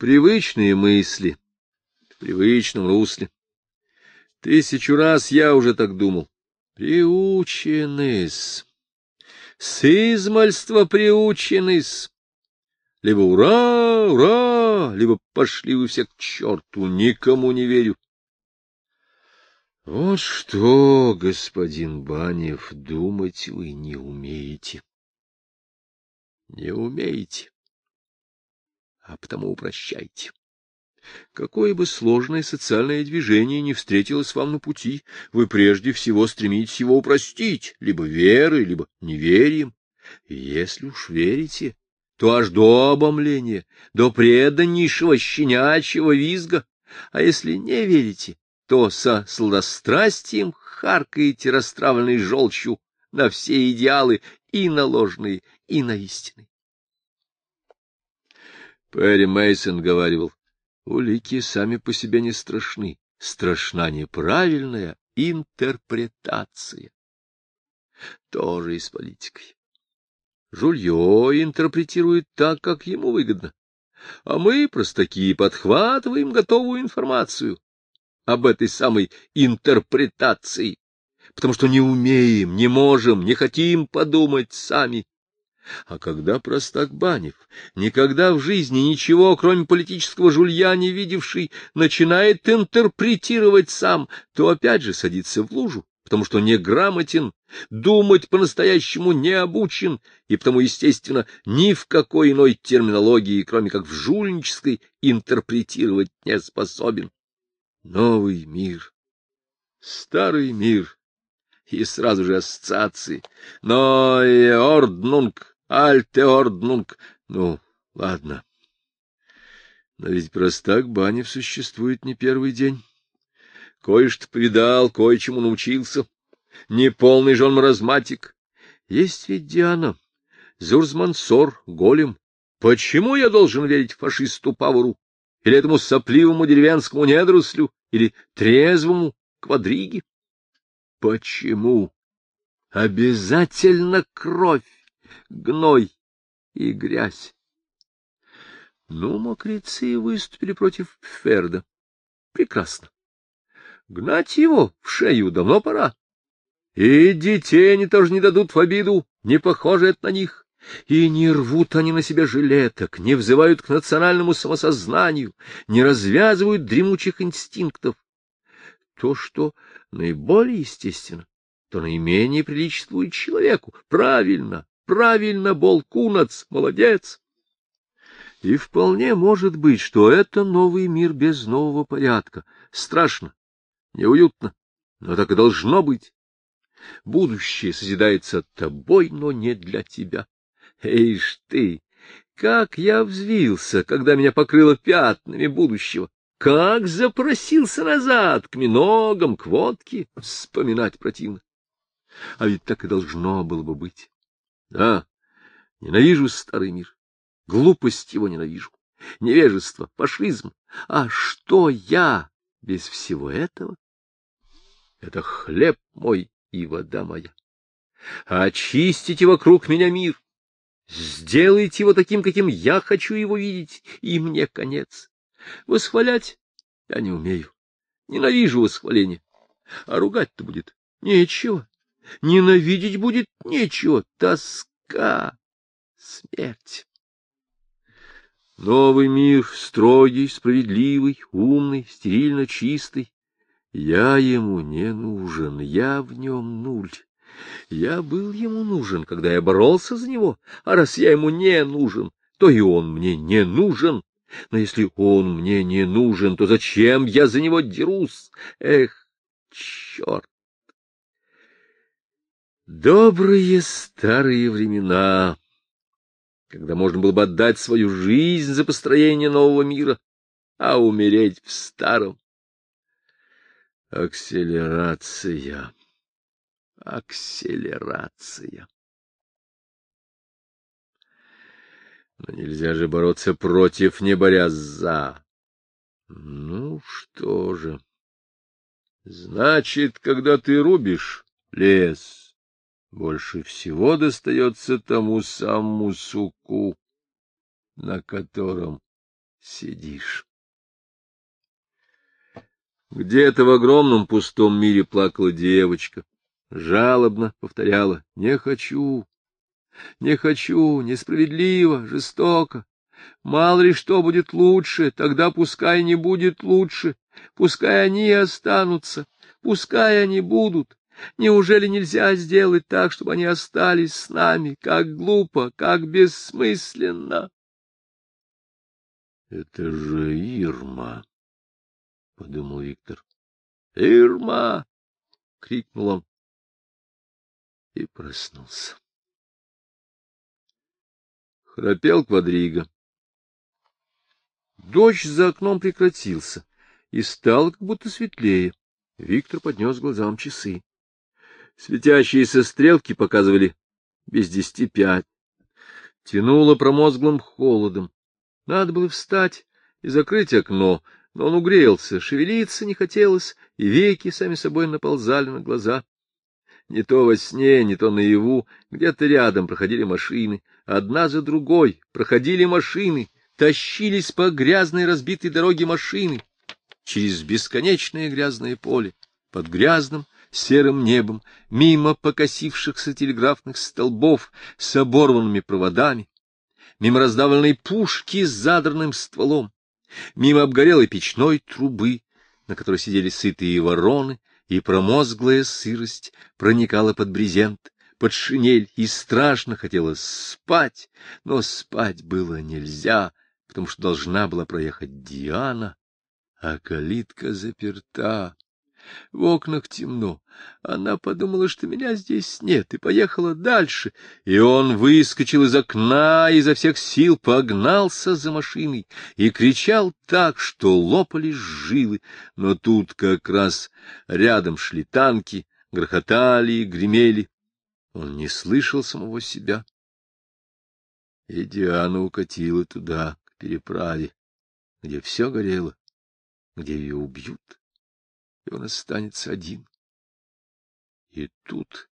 Привычные мысли в привычном русле. Тысячу раз я уже так думал. Приучены-с. С измальства приучены-с. Либо ура, ура, либо пошли вы все к черту, никому не верю. Вот что, господин Банев, думать вы не умеете. Не умеете, а потому упрощайте. Какое бы сложное социальное движение ни встретилось вам на пути, вы прежде всего стремитесь его упростить, либо верой, либо неверием. Если уж верите, то аж до обомления, до преданнейшего щенячьего визга, а если не верите, то со сладострастием харкаете растравленной желчью на все идеалы и на ложные, и на истины. Перри Мейсон говаривал, улики сами по себе не страшны, страшна неправильная интерпретация. Тоже и с политикой. Жулье интерпретирует так, как ему выгодно, а мы, простаки, подхватываем готовую информацию об этой самой интерпретации, потому что не умеем, не можем, не хотим подумать сами. А когда простак Банев, никогда в жизни ничего, кроме политического жулья не видевший, начинает интерпретировать сам, то опять же садится в лужу, потому что неграмотен, думать по-настоящему не обучен, и потому, естественно, ни в какой иной терминологии, кроме как в жульнической, интерпретировать не способен. Новый мир, старый мир, и сразу же ассоциации. Но и орднунг, альте орднунг, ну, ладно. Но ведь простак Банев существует не первый день. Кое-что повидал, кое-чему научился. Не полный же он маразматик. Есть ведь Диана, Зурзмансор, Голем. Почему я должен верить фашисту Павару? Или этому сопливому деревенскому недорослю? Или трезвому квадриге? Почему? Обязательно кровь, гной и грязь. Ну, мокрецы выступили против Ферда. Прекрасно. Гнать его в шею давно пора. И детей они тоже не дадут в обиду, не похоже это на них. И не рвут они на себя жилеток, не взывают к национальному самосознанию, не развязывают дремучих инстинктов. То, что наиболее естественно, то наименее приличествует человеку. Правильно, правильно, Болкунац, молодец. И вполне может быть, что это новый мир без нового порядка. Страшно, неуютно, но так и должно быть. Будущее созидается тобой, но не для тебя. Эй ж ты! Как я взвился, когда меня покрыло пятнами будущего! Как запросился назад к миногам, к водке! Вспоминать противно. А ведь так и должно было бы быть. Да, ненавижу старый мир, глупость его ненавижу, невежество, фашизм. А что я без всего этого? Это хлеб мой и вода моя. Очистите вокруг меня мир, сделайте его таким, каким я хочу его видеть, и мне конец. Восхвалять я не умею, ненавижу восхваление, а ругать-то будет нечего, ненавидеть будет нечего, тоска, смерть. Новый мир, строгий, справедливый, умный, стерильно чистый, я ему не нужен, я в нем нуль. Я был ему нужен, когда я боролся за него, а раз я ему не нужен, то и он мне не нужен. Но если он мне не нужен, то зачем я за него дерусь? Эх, черт! Добрые старые времена, когда можно было бы отдать свою жизнь за построение нового мира, а умереть в старом. Акселерация. Акселерация. Но нельзя же бороться против, не борясь за. Ну что же. Значит, когда ты рубишь лес, больше всего достается тому самому суку, на котором сидишь. Где-то в огромном пустом мире плакала девочка, жалобно повторяла «Не хочу, не хочу, несправедливо, жестоко. Мало ли что будет лучше, тогда пускай не будет лучше, пускай они останутся, пускай они будут. Неужели нельзя сделать так, чтобы они остались с нами? Как глупо, как бессмысленно! — Это же Ирма, — подумал Виктор. — Ирма! — крикнул он и проснулся. Храпел квадрига. Дождь за окном прекратился, и стало как будто светлее. Виктор поднес глазам часы. Светящиеся стрелки показывали без десяти пять. Тянуло промозглым холодом. Надо было встать и закрыть окно, но он угрелся, шевелиться не хотелось, и веки сами собой наползали на глаза. Не то во сне, не то наяву, где-то рядом проходили машины, одна за другой проходили машины, тащились по грязной разбитой дороге машины через бесконечное грязное поле, под грязным серым небом, мимо покосившихся телеграфных столбов с оборванными проводами, мимо раздавленной пушки с задранным стволом, мимо обгорелой печной трубы, на которой сидели сытые вороны, и промозглая сырость проникала под брезент, под шинель, и страшно хотелось спать, но спать было нельзя, потому что должна была проехать Диана, а калитка заперта. В окнах темно. Она подумала, что меня здесь нет, и поехала дальше. И он выскочил из окна, и изо всех сил погнался за машиной и кричал так, что лопались жилы. Но тут как раз рядом шли танки, грохотали и гремели. Он не слышал самого себя. И Диана укатила туда, к переправе, где все горело, где ее убьют он останется один. И тут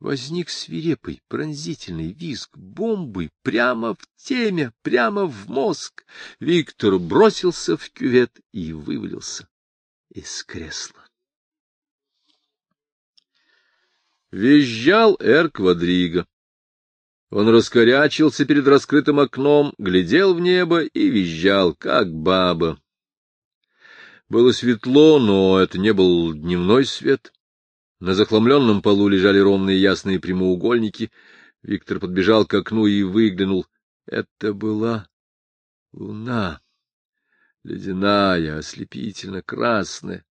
возник свирепый, пронзительный визг бомбы прямо в темя, прямо в мозг. Виктор бросился в кювет и вывалился из кресла. Визжал Эр Квадриго. Он раскорячился перед раскрытым окном, глядел в небо и визжал, как баба, было светло, но это не был дневной свет. На захламленном полу лежали ровные ясные прямоугольники. Виктор подбежал к окну и выглянул. Это была луна. Ледяная, ослепительно красная.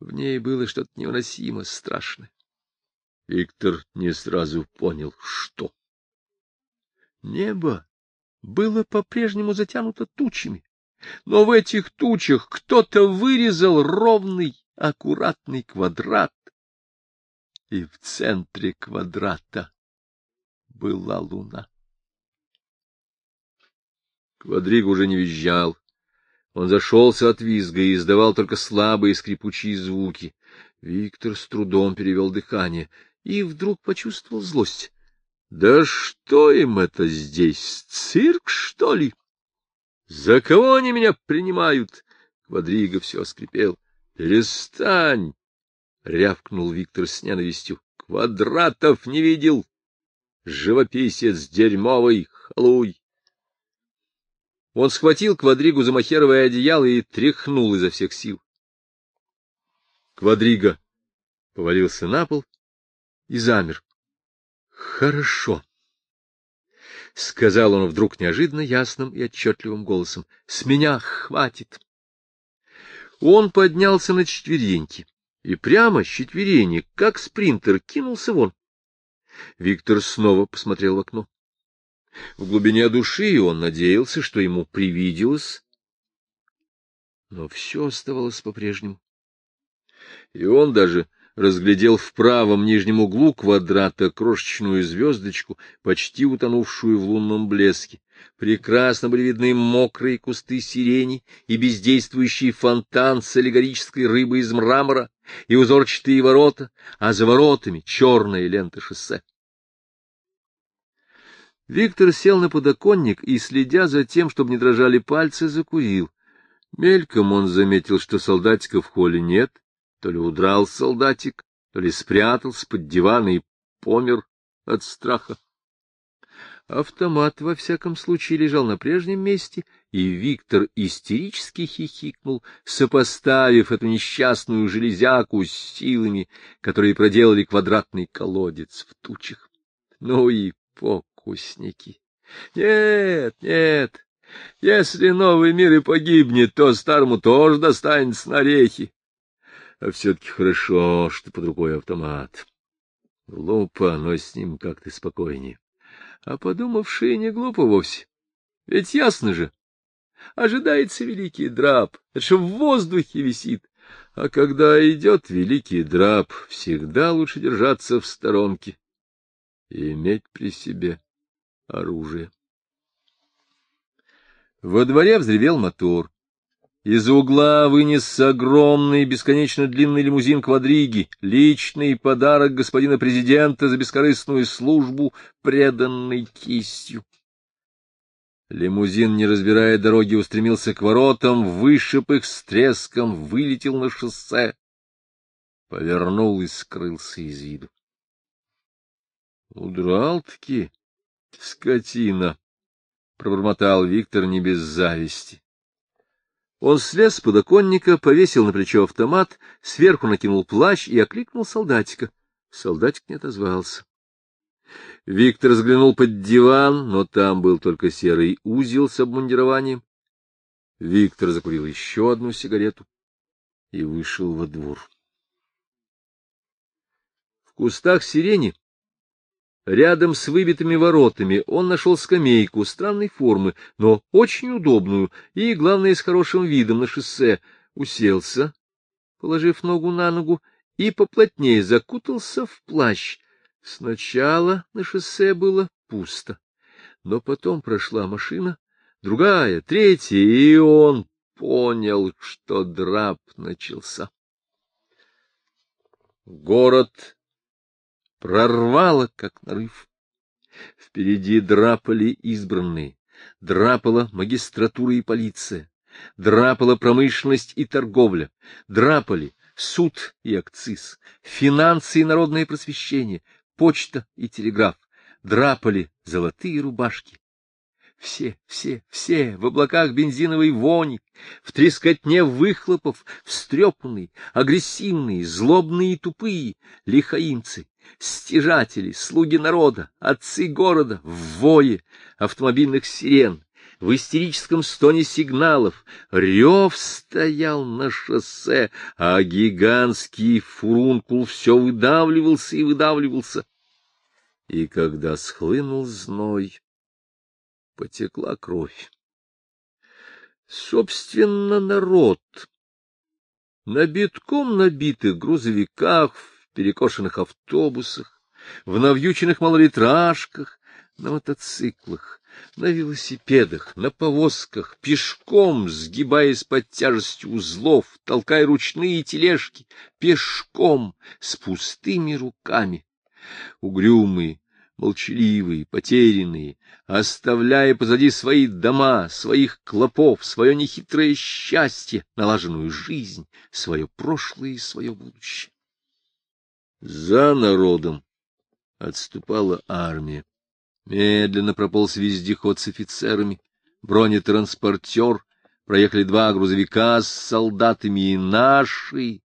В ней было что-то невыносимо страшное. Виктор не сразу понял, что. Небо было по-прежнему затянуто тучами но в этих тучах кто-то вырезал ровный, аккуратный квадрат, и в центре квадрата была луна. Квадриг уже не визжал. Он зашелся от визга и издавал только слабые скрипучие звуки. Виктор с трудом перевел дыхание и вдруг почувствовал злость. — Да что им это здесь, цирк, что ли? За кого они меня принимают? Квадриго все скрипел. Перестань! рявкнул Виктор с ненавистью. Квадратов не видел. Живописец дерьмовый, халуй. Он схватил Квадригу за махеровое одеяло и тряхнул изо всех сил. Квадрига повалился на пол и замер. — Хорошо, — сказал он вдруг неожиданно ясным и отчетливым голосом. — С меня хватит. Он поднялся на четвереньки и прямо с четверенек, как спринтер, кинулся вон. Виктор снова посмотрел в окно. В глубине души он надеялся, что ему привиделось, но все оставалось по-прежнему. И он даже разглядел в правом нижнем углу квадрата крошечную звездочку, почти утонувшую в лунном блеске. Прекрасно были видны мокрые кусты сирени и бездействующий фонтан с аллегорической рыбой из мрамора и узорчатые ворота, а за воротами черная лента шоссе. Виктор сел на подоконник и, следя за тем, чтобы не дрожали пальцы, закурил. Мельком он заметил, что солдатика в холле нет, то ли удрал солдатик, то ли спрятался под диван и помер от страха. Автомат, во всяком случае, лежал на прежнем месте, и Виктор истерически хихикнул, сопоставив эту несчастную железяку с силами, которые проделали квадратный колодец в тучах. Ну и фокусники! Нет, нет, если новый мир и погибнет, то старому тоже достанется на орехи. А все-таки хорошо, что под рукой автомат. Глупо, но с ним как-то спокойнее. А подумавшие не глупо вовсе. Ведь ясно же, ожидается великий драп, это же в воздухе висит. А когда идет великий драп, всегда лучше держаться в сторонке и иметь при себе оружие. Во дворе взревел мотор. Из угла вынесся огромный, бесконечно длинный лимузин квадриги, личный подарок господина президента за бескорыстную службу, преданный кистью. Лимузин, не разбирая дороги, устремился к воротам, вышиб их с треском, вылетел на шоссе, повернул и скрылся из виду. Удрал-таки, скотина, — пробормотал Виктор не без зависти. Он слез с подоконника, повесил на плечо автомат, сверху накинул плащ и окликнул солдатика. Солдатик не отозвался. Виктор взглянул под диван, но там был только серый узел с обмундированием. Виктор закурил еще одну сигарету и вышел во двор. В кустах сирени Рядом с выбитыми воротами он нашел скамейку странной формы, но очень удобную и, главное, с хорошим видом на шоссе. Уселся, положив ногу на ногу, и поплотнее закутался в плащ. Сначала на шоссе было пусто, но потом прошла машина, другая, третья, и он понял, что драп начался. Город прорвало, как нарыв. Впереди драпали избранные, драпала магистратура и полиция, драпала промышленность и торговля, драпали суд и акциз, финансы и народное просвещение, почта и телеграф, драпали золотые рубашки, все, все, все в облаках бензиновой вони, в трескотне выхлопов, встрепанные, агрессивные, злобные и тупые, лихаимцы, стяжатели, слуги народа, отцы города, в вое автомобильных сирен, в истерическом стоне сигналов. Рев стоял на шоссе, а гигантский фурункул все выдавливался и выдавливался. И когда схлынул зной, потекла кровь. Собственно, народ на битком набитых грузовиках, перекошенных автобусах, в навьюченных малолитражках, на мотоциклах, на велосипедах, на повозках, пешком, сгибаясь под тяжестью узлов, толкая ручные тележки, пешком, с пустыми руками. Угрюмые, молчаливые, потерянные, оставляя позади свои дома, своих клопов, свое нехитрое счастье, налаженную жизнь, свое прошлое и свое будущее. За народом отступала армия. Медленно прополз вездеход с офицерами, бронетранспортер, проехали два грузовика с солдатами и наши,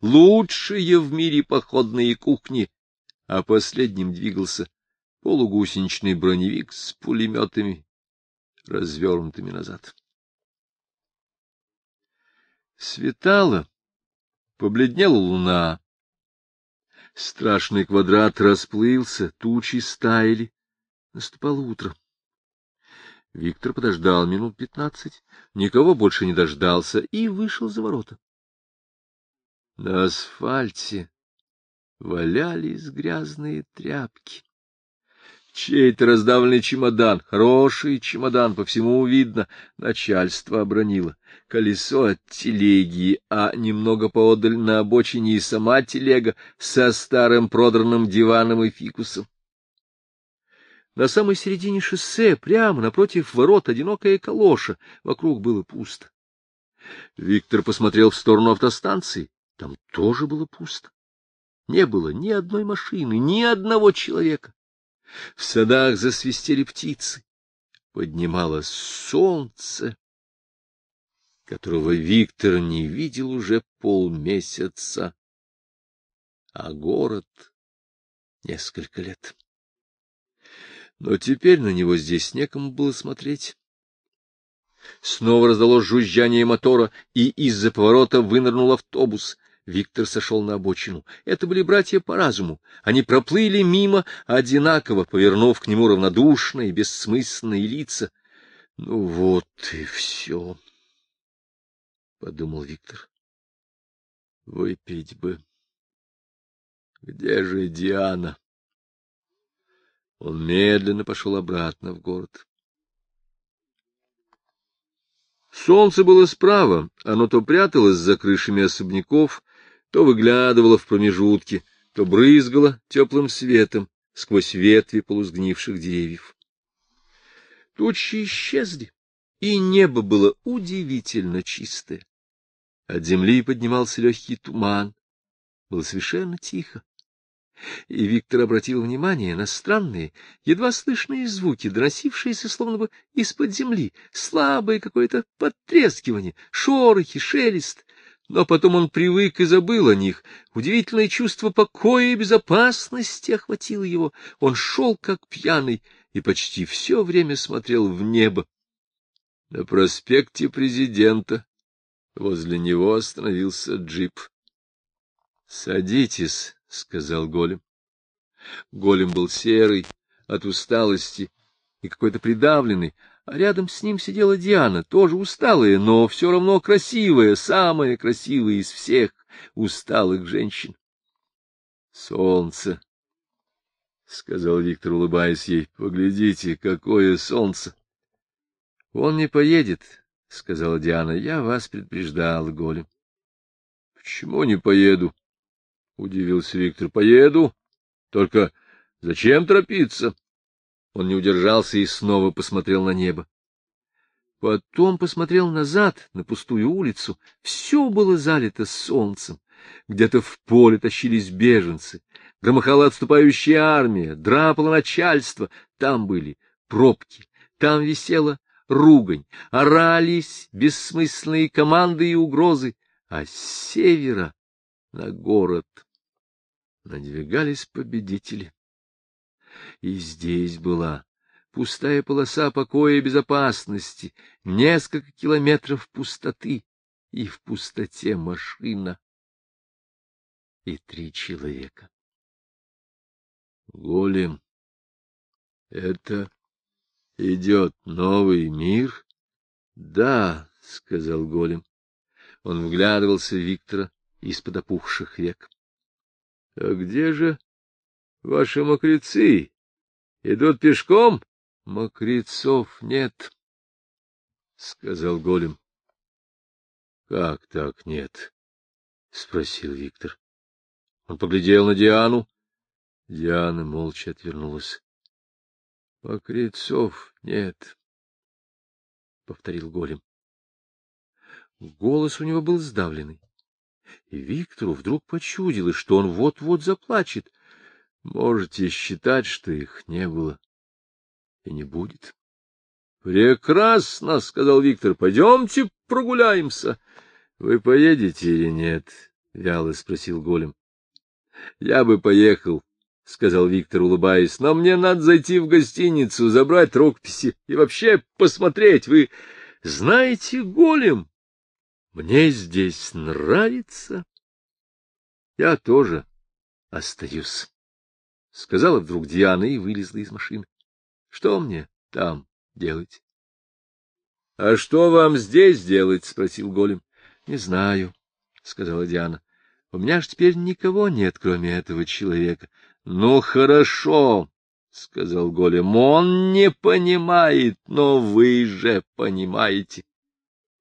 лучшие в мире походные кухни, а последним двигался полугусеничный броневик с пулеметами, развернутыми назад. Светало, побледнела луна. Страшный квадрат расплылся, тучи стаяли. Наступало утро. Виктор подождал минут пятнадцать, никого больше не дождался и вышел за ворота. На асфальте валялись грязные тряпки. Чей-то раздавленный чемодан, хороший чемодан, по всему видно, начальство обронило. Колесо от телеги, а немного поодаль на обочине и сама телега со старым продранным диваном и фикусом. На самой середине шоссе, прямо напротив ворот, одинокая калоша. Вокруг было пусто. Виктор посмотрел в сторону автостанции. Там тоже было пусто. Не было ни одной машины, ни одного человека. В садах засвистели птицы. Поднималось солнце, которого Виктор не видел уже полмесяца, а город — несколько лет. Но теперь на него здесь некому было смотреть. Снова раздалось жужжание мотора, и из-за поворота вынырнул автобус. Виктор сошел на обочину. Это были братья по разуму. Они проплыли мимо, одинаково, повернув к нему равнодушные, бессмысленные лица. — Ну вот и все, — подумал Виктор. — Выпить бы. Где же Диана? Он медленно пошел обратно в город. Солнце было справа, оно то пряталось за крышами особняков, то выглядывало в промежутке, то брызгало теплым светом сквозь ветви полузгнивших деревьев. Тучи исчезли, и небо было удивительно чистое. От земли поднимался легкий туман. Было совершенно тихо и Виктор обратил внимание на странные, едва слышные звуки, доносившиеся словно бы из-под земли, слабое какое-то потрескивание, шорохи, шелест. Но потом он привык и забыл о них. Удивительное чувство покоя и безопасности охватило его. Он шел как пьяный и почти все время смотрел в небо. На проспекте президента возле него остановился джип. — Садитесь, — сказал голем. Голем был серый от усталости и какой-то придавленный, а рядом с ним сидела Диана, тоже усталая, но все равно красивая, самая красивая из всех усталых женщин. — Солнце, — сказал Виктор, улыбаясь ей, — поглядите, какое солнце! — Он не поедет, — сказала Диана, — я вас предупреждал, голем. — Почему не поеду? — удивился Виктор. — Поеду. Только зачем торопиться? Он не удержался и снова посмотрел на небо. Потом посмотрел назад, на пустую улицу. Все было залито солнцем. Где-то в поле тащились беженцы. Громыхала отступающая армия, драпало начальство. Там были пробки, там висела ругань, орались бессмысленные команды и угрозы. А с севера на город надвигались победители. И здесь была пустая полоса покоя и безопасности, несколько километров пустоты, и в пустоте машина и три человека. Голем, это идет новый мир? Да, — сказал голем. Он вглядывался в Виктора из-под опухших век. — А где же ваши мокрецы? Идут пешком? — Мокрецов нет, — сказал голем. — Как так нет? — спросил Виктор. Он поглядел на Диану. Диана молча отвернулась. — Мокрецов нет, — повторил голем. Голос у него был сдавленный и Виктору вдруг почудилось, что он вот-вот заплачет. Можете считать, что их не было и не будет. — Прекрасно, — сказал Виктор, — пойдемте прогуляемся. — Вы поедете или нет? — вяло спросил голем. — Я бы поехал, — сказал Виктор, улыбаясь, — но мне надо зайти в гостиницу, забрать рукописи и вообще посмотреть. Вы знаете голем? Мне здесь нравится. Я тоже остаюсь, — сказала вдруг Диана и вылезла из машины. Что мне там делать? — А что вам здесь делать? — спросил Голем. — Не знаю, — сказала Диана. — У меня ж теперь никого нет, кроме этого человека. — Ну, хорошо, — сказал Голем. — Он не понимает, но вы же понимаете.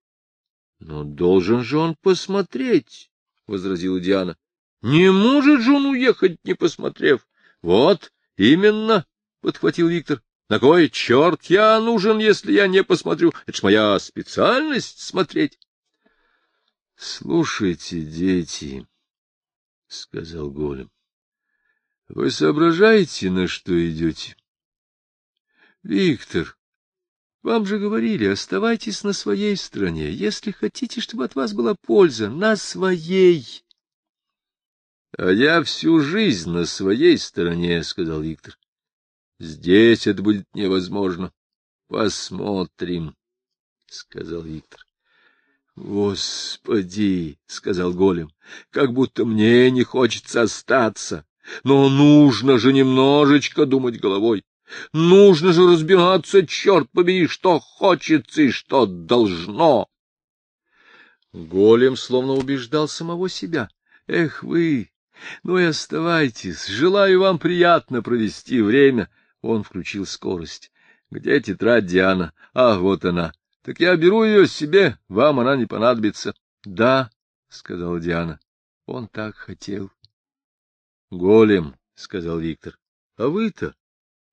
— Но должен же он посмотреть, — возразила Диана. — Не может же он уехать, не посмотрев. Вот, именно, — подхватил Виктор. — На кой черт я нужен, если я не посмотрю? Это ж моя специальность — смотреть. — Слушайте, дети, — сказал Голем, — вы соображаете, на что идете? — Виктор, вам же говорили, оставайтесь на своей стороне, если хотите, чтобы от вас была польза, на своей. — А я всю жизнь на своей стороне, — сказал Виктор. — Здесь это будет невозможно. Посмотрим, — сказал Виктор. — Господи, — сказал Голем, — как будто мне не хочется остаться. Но нужно же немножечко думать головой. Нужно же разбираться, черт побери, что хочется и что должно. Голем словно убеждал самого себя. Эх вы, ну и оставайтесь, желаю вам приятно провести время. Он включил скорость. Где тетрадь Диана? А, вот она. Так я беру ее себе, вам она не понадобится. Да, — сказала Диана, — он так хотел. Голем, — сказал Виктор, — а вы-то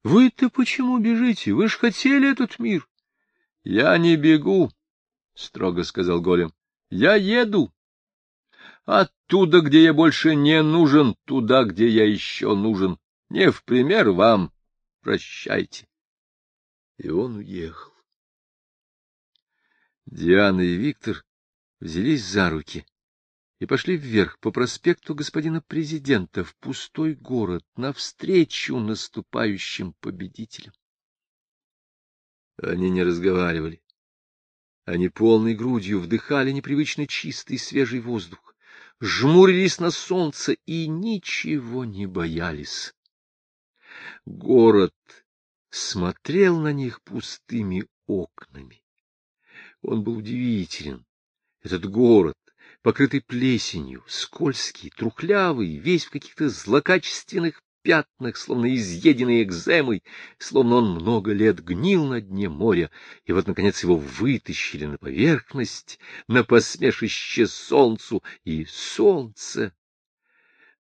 вы-то почему бежите? Вы ж хотели этот мир. — Я не бегу, — строго сказал Голем. — Я еду. Оттуда, где я больше не нужен, туда, где я еще нужен. Не в пример вам. Прощайте. И он уехал. Диана и Виктор взялись за руки и пошли вверх по проспекту господина президента в пустой город навстречу наступающим победителям. Они не разговаривали. Они полной грудью вдыхали непривычно чистый свежий воздух, жмурились на солнце и ничего не боялись. Город смотрел на них пустыми окнами. Он был удивителен, этот город, покрытый плесенью, скользкий, трухлявый, весь в каких-то злокачественных пятнах, словно изъеденный экземой, словно он много лет гнил на дне моря, и вот, наконец, его вытащили на поверхность, на посмешище солнцу, и солнце,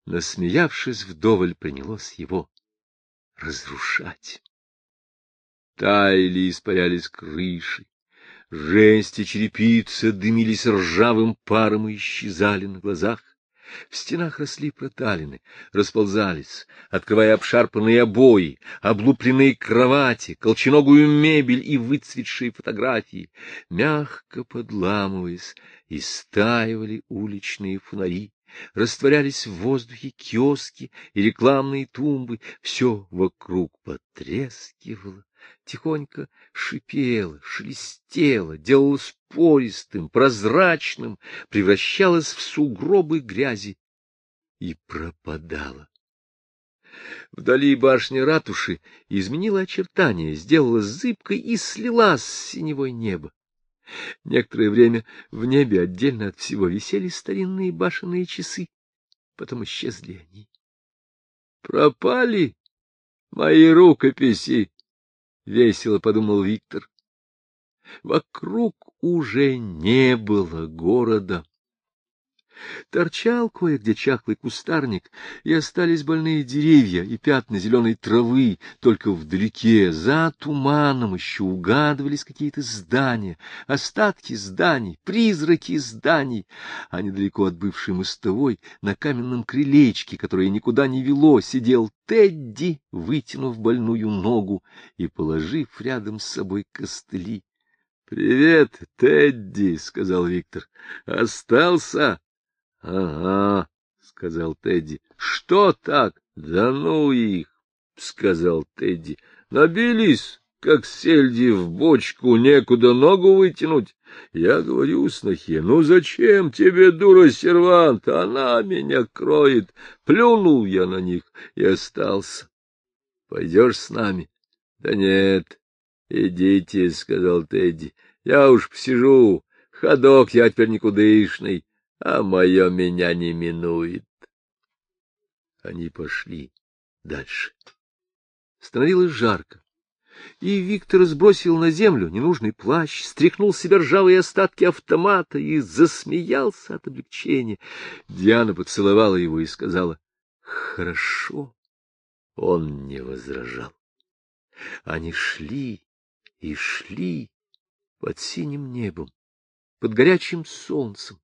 насмеявшись вдоволь, принялось его разрушать. Таяли и испарялись крыши, Жесть и черепица дымились ржавым паром и исчезали на глазах. В стенах росли проталины, расползались, открывая обшарпанные обои, облупленные кровати, колченогую мебель и выцветшие фотографии. Мягко подламываясь, истаивали уличные фонари, растворялись в воздухе киоски и рекламные тумбы, все вокруг потрескивало тихонько шипела, шелестела, делалась пористым, прозрачным, превращалась в сугробы грязи и пропадала. Вдали башня ратуши изменила очертания, сделала зыбкой и слилась с синевой небо. Некоторое время в небе отдельно от всего висели старинные башенные часы, потом исчезли они. Пропали мои рукописи, — весело подумал Виктор. Вокруг уже не было города. Торчал кое-где чахлый кустарник, и остались больные деревья и пятна зеленой травы, только вдалеке, за туманом, еще угадывались какие-то здания, остатки зданий, призраки зданий, а недалеко от бывшей мостовой, на каменном крылечке, которое никуда не вело, сидел Тедди, вытянув больную ногу и положив рядом с собой костыли. — Привет, Тедди, — сказал Виктор. — Остался? — Ага, — сказал Тедди. — Что так? — Да ну их, — сказал Тедди. — Набились, как сельди в бочку, некуда ногу вытянуть. Я говорю снохе, ну зачем тебе, дура, сервант, она меня кроет. Плюнул я на них и остался. Пойдешь с нами? Да нет, идите, — сказал Тедди, — я уж посижу, ходок я теперь никудышный а мое меня не минует. Они пошли дальше. Становилось жарко, и Виктор сбросил на землю ненужный плащ, стряхнул себе ржавые остатки автомата и засмеялся от облегчения. Диана поцеловала его и сказала «Хорошо». Он не возражал. Они шли и шли под синим небом, под горячим солнцем,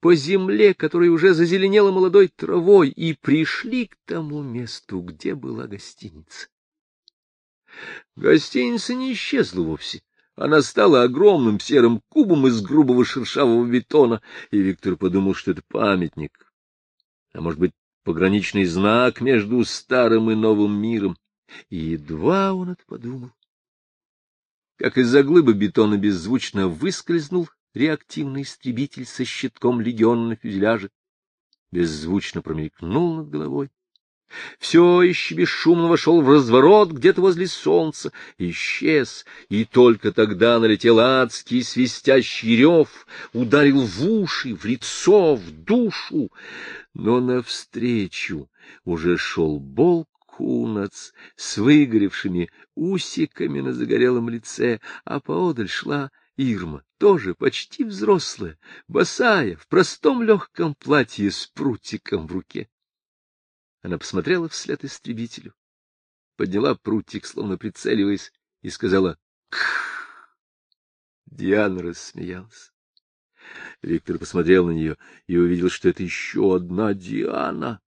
по земле, которая уже зазеленела молодой травой, и пришли к тому месту, где была гостиница. Гостиница не исчезла вовсе. Она стала огромным серым кубом из грубого шершавого бетона, и Виктор подумал, что это памятник, а может быть, пограничный знак между старым и новым миром. И едва он это подумал, как из-за глыбы бетона беззвучно выскользнул реактивный истребитель со щитком легиона на фюзеляже, беззвучно промелькнул над головой. Все еще бесшумно вошел в разворот где-то возле солнца, исчез, и только тогда налетел адский свистящий рев, ударил в уши, в лицо, в душу. Но навстречу уже шел Болк Кунац с выгоревшими усиками на загорелом лице, а поодаль шла Ирма, тоже почти взрослая, босая, в простом легком платье с прутиком в руке. Она посмотрела вслед истребителю, подняла прутик, словно прицеливаясь, и сказала «Кх!». Диана рассмеялась. Виктор посмотрел на нее и увидел, что это еще одна Диана,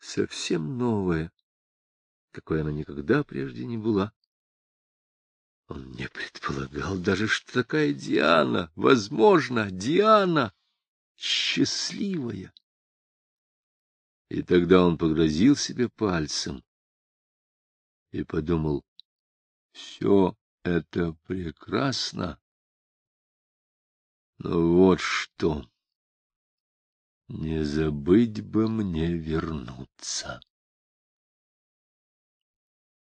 совсем новая, какой она никогда прежде не была. Он не предполагал даже, что такая Диана, возможно, Диана, счастливая. И тогда он погрозил себе пальцем и подумал, все это прекрасно, но вот что, не забыть бы мне вернуться.